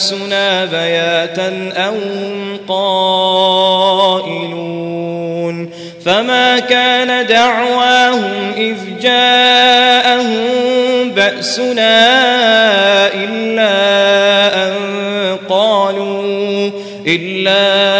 بأسنا بياتا أو قائلون فما كان دعواهم إذ جاءهم بأسنا إلا أن قالوا إلا أن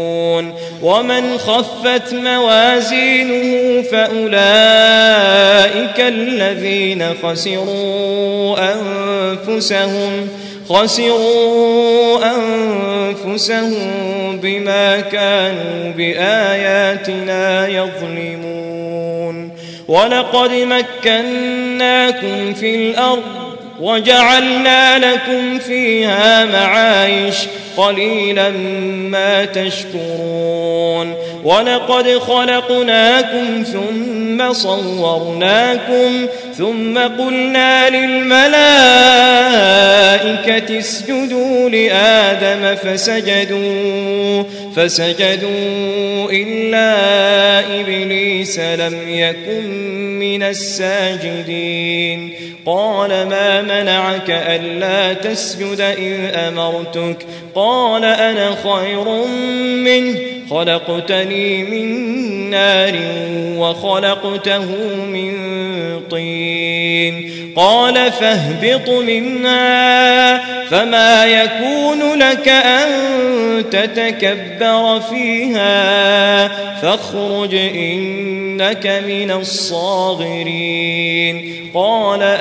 ومن خفت موازينه فأولئك الذين خسروا أنفسهم خسروا أنفسهم بما كانوا بآياتنا يظلمون. ولقد مكناكم في الأرض وجعلنا لكم فيها معايش قليلا ما تشكرون. ولقد خلقناكم ثم صورناكم ثم قلنا للملائكة اسجدوا لآدم فسجدوا فسجدوا إلا إبليس لم يكن من الساجدين. قال ما منعك ألا تسجد إذ أمرتك؟ قال أنا خير منه خلقتني من نار وخلقته من طين. قال فاهبط منها فما يكون لك أن تتكبر فيها؟ فاخرج إنك من الصاغرين. قال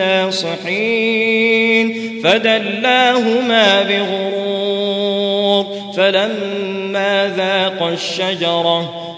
الناصحين فدلاهما بغرور فلما ذاق الشجرة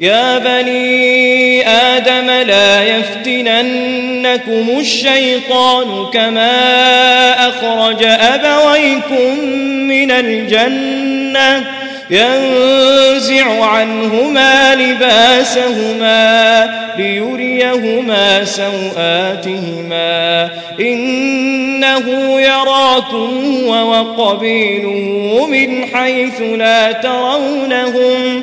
يا بني آدم لا يفتننكم الشيطان كما أخرج أبويكم من الجنة ينزع عنهما لباسهما ليريهما سوآتهما إنه يراكم وقبيله من حيث لا ترونهم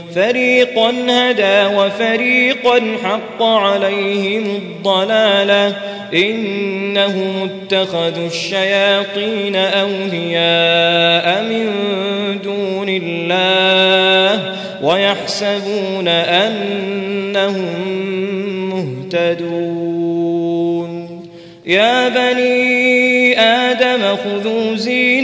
فريقا هدى وفريقا حق عليهم الضلالة إنهم اتخذوا الشياطين أولياء من دون الله ويحسبون أنهم مهتدون. يا بني آدم خذوا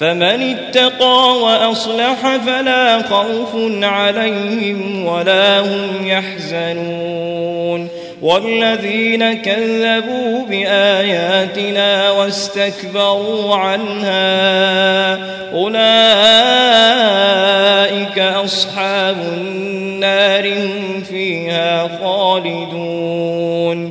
فمن اتقى وأصلح فلا خوف عليهم ولا هم يحزنون والذين كذبوا بآياتنا واستكبروا عنها أولئك أصحاب النار فيها خالدون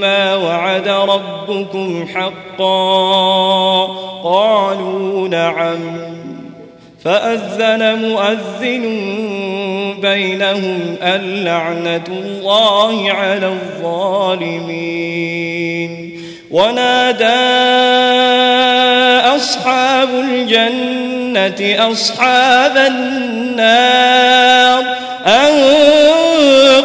ما وعد ربكم حقا. قالوا نعم. فأذن مؤذن بينهم اللعنة الله على الظالمين. ونادى أصحاب الجنة أصحاب النار أن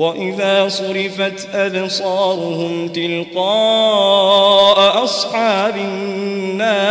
وإذا صرفت أبصارهم تلقاء أصحاب النار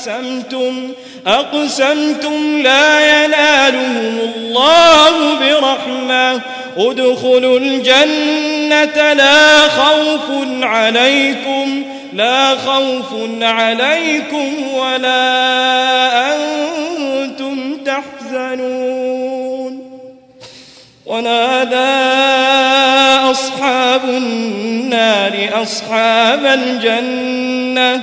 أقسمتم أقسمتم لا ينالهم الله برحمة. ادخلوا الجنة لا خوف عليكم لا خوف عليكم ولا أنتم تحزنون. ونادى أصحاب النار أصحاب الجنة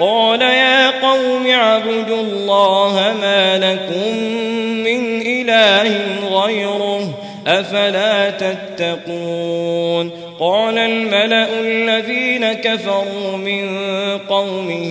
قال يا قوم اعبدوا الله ما لكم من إله غيره أفلا تتقون قال الملأ الذين كفروا من قومه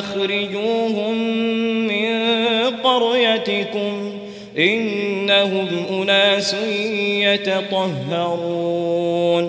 أخرجوهم من قريتكم إنهم أناس يتطهرون.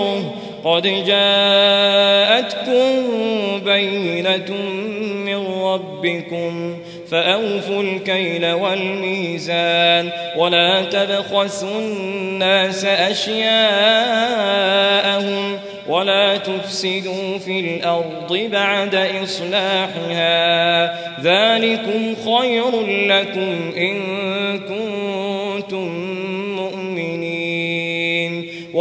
قد جاءتكم بينة من ربكم فأوفوا الكيل والميزان ولا تبخسوا الناس أشياءهم ولا تفسدوا في الأرض بعد إصلاحها ذلكم خير لكم إن كنتم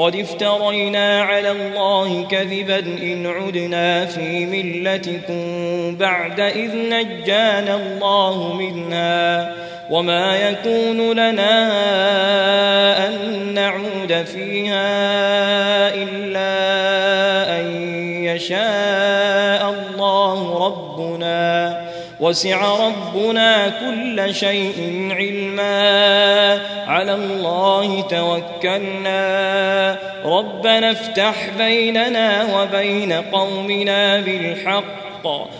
قد افترينا على الله كذبا إن عدنا في ملتكم بعد إذ نجانا الله منها وما يكون لنا أن نعود فيها إلا أن يشاء الله ربنا وسع ربنا كل شيء علما. على الله توكلنا. ربنا افتح بيننا وبين قومنا بالحق.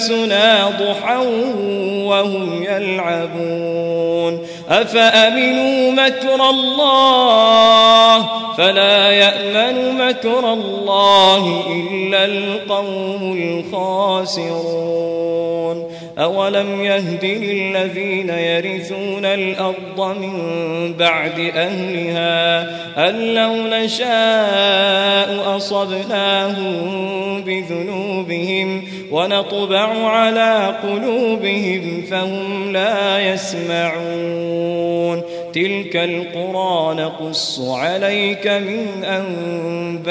بأسنا ضحى وهم يلعبون. أفأمنوا مكر الله؟ فلا يأمن مكر الله إلا القوم الخاسرون. أولم يهد للذين يرثون الأرض من بعد أهلها أن لو نشاء أصبناهم بذنوبهم ونطبع على قلوبهم فهم لا يسمعون تلك القرى نقص عليك من أنبائها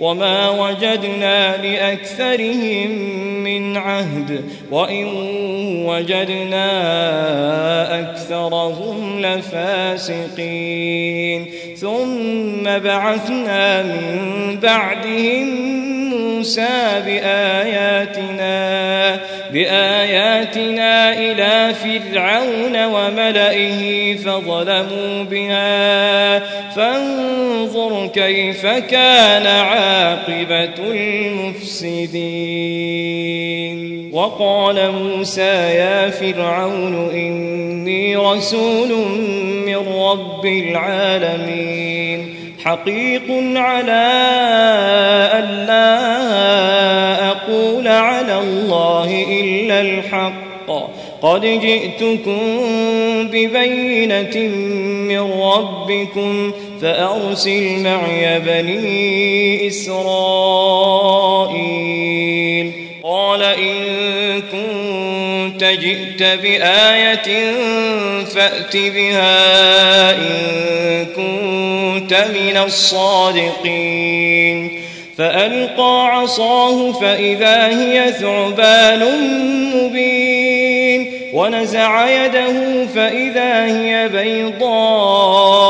وما وجدنا لأكثرهم من عهد وإن وجدنا أكثرهم لفاسقين ثم بعثنا من بعدهم موسى بآياتنا بآياتنا إلى فرعون وملئه فظلموا بها فانظر كيف كان عاقبة المفسدين؟ وقال موسى يا فرعون إني رسول من رب العالمين حقيق على ألا أقول على الله إلا الحق. قد جئتكم ببينة من ربكم فأرسل معي بني إسرائيل. قال إن كنت جئت بآية فأت بها إن كنت من الصادقين. فألقى عصاه فإذا هي ثعبان مبين. ونزع يده فإذا هي بيضاء.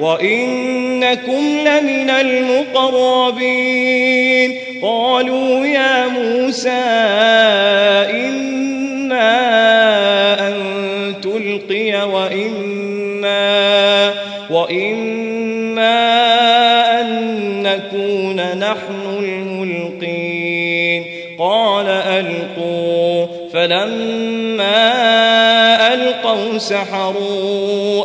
وإنكم لمن المقربين قالوا يا موسى إما أن تلقي وإما وإما أن نكون نحن الملقين قال ألقوا فلما ألقوا سحروا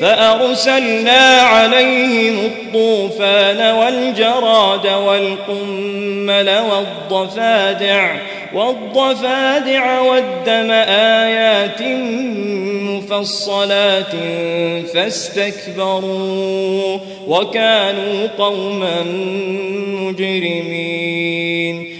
فأرسلنا عليهم الطوفان والجراد والقمل والضفادع والضفادع والدم آيات مفصلات فاستكبروا وكانوا قوما مجرمين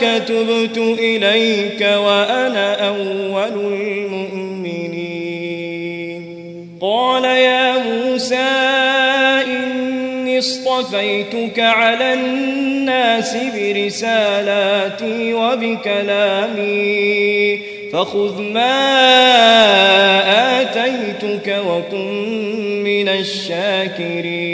تبت إليك وأنا أول المؤمنين. قال يا موسى إني اصطفيتك على الناس برسالاتي وبكلامي فخذ ما آتيتك وكن من الشاكرين.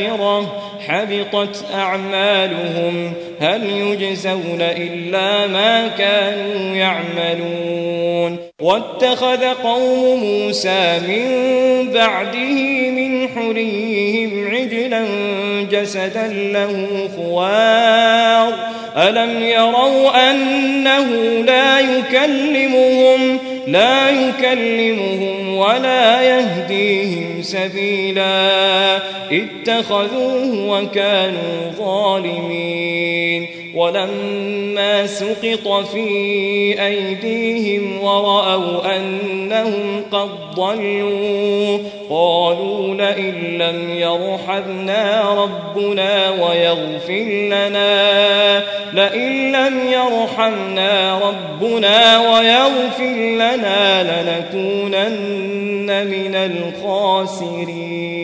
الآخرة حبطت أعمالهم هل يجزون إلا ما كانوا يعملون واتخذ قوم موسى من بعده من حريهم عجلا جسدا له خوار ألم يروا أنه لا يكلمهم لا يكلمهم ولا يهديهم سبيلا اتخذوه وكانوا ظالمين ولما سقط في أيديهم ورأوا أنهم قد ضلوا قالوا لئن لم يرحمنا ربنا ويغفر لنا لئن لم يرحمنا ربنا ويغفر لنا لنكونن من الخاسرين.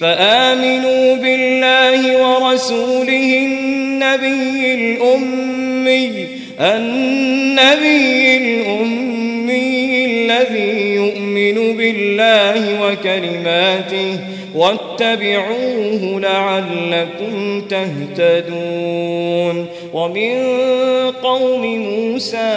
فآمنوا بالله ورسوله النبي الأمي النبي الأمي الذي يؤمن بالله وكلماته واتبعوه لعلكم تهتدون. ومن قوم موسى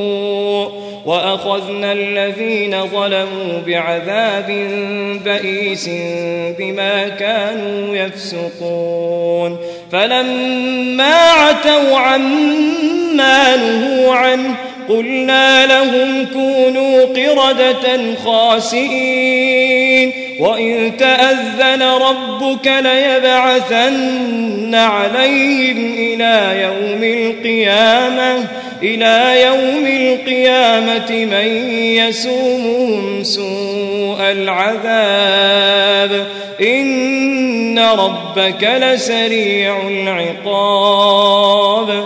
وأخذنا الذين ظلموا بعذاب بئيس بما كانوا يفسقون. فلما عتوا عما نهوا عنه قلنا لهم كونوا قردة خاسئين. وإن تأذن ربك ليبعثن عليهم إلى يوم القيامة إلى يوم القيامة من يسومهم سوء العذاب. إن ربك لسريع العقاب.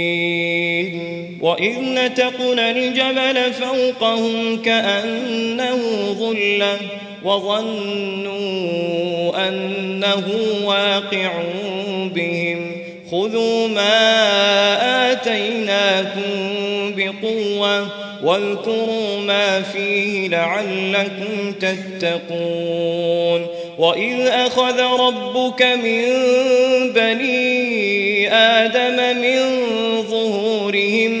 وإذ نتقنا الجبل فوقهم كأنه ظلة وظنوا أنه واقع بهم خذوا ما آتيناكم بقوة واذكروا ما فيه لعلكم تتقون وإذ أخذ ربك من بني آدم من ظهورهم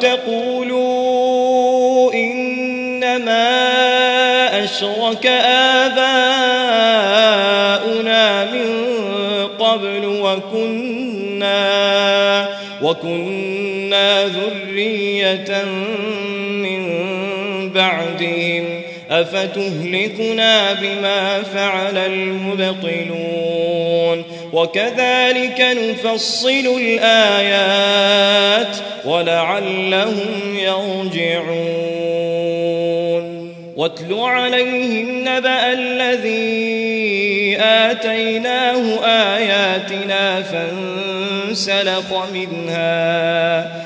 تقولوا إنما أشرك آباؤنا من قبل وكنا وكنا ذرية من بعدهم أفتهلكنا بما فعل المبطلون وكذلك نفصل الآيات ولعلهم يرجعون. واتل عليهم نبأ الذي آتيناه آياتنا فانسلخ منها.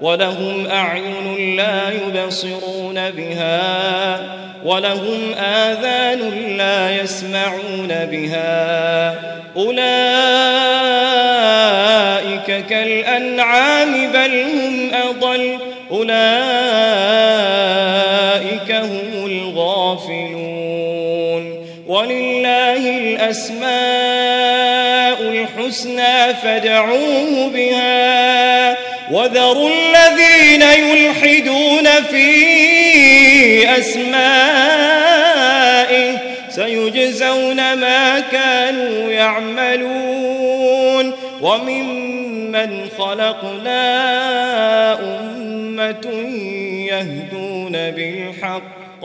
ولهم أعين لا يبصرون بها ولهم آذان لا يسمعون بها. أولئك كالأنعام بل هم أضل أولئك هم الغافلون. ولله الأسماء الحسنى فادعوه بها. وذروا الذين يلحدون في أسمائه سيجزون ما كانوا يعملون. وممن خلقنا أمة يهدون بالحق.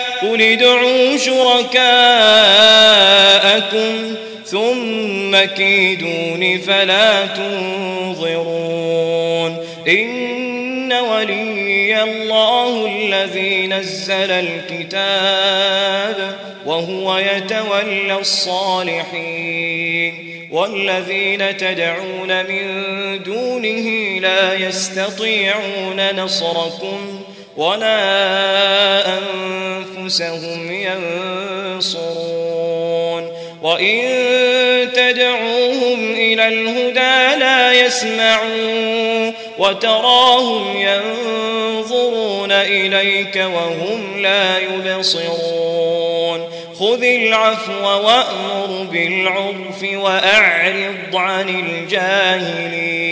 قل ادعوا شركاءكم ثم كيدون فلا تنظرون. إن ولي الله الذي نزل الكتاب وهو يتولى الصالحين. والذين تدعون من دونه لا يستطيعون نصركم ولا أنفسهم ينصرون وإن تدعوهم إلى الهدى لا يسمعون وتراهم ينظرون إليك وهم لا يبصرون خذ العفو وأمر بالعرف وأعرض عن الجاهلين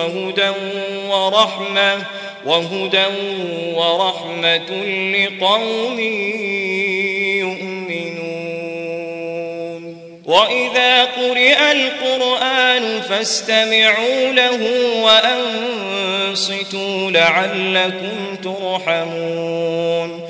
وهدى ورحمة وهدى ورحمة لقوم يؤمنون. وإذا قرئ القرآن فاستمعوا له وأنصتوا لعلكم ترحمون.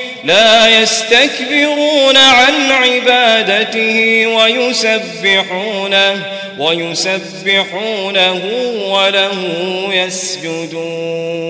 لا يستكبرون عن عبادته ويسبحونه ويسبحونه وله يسجدون.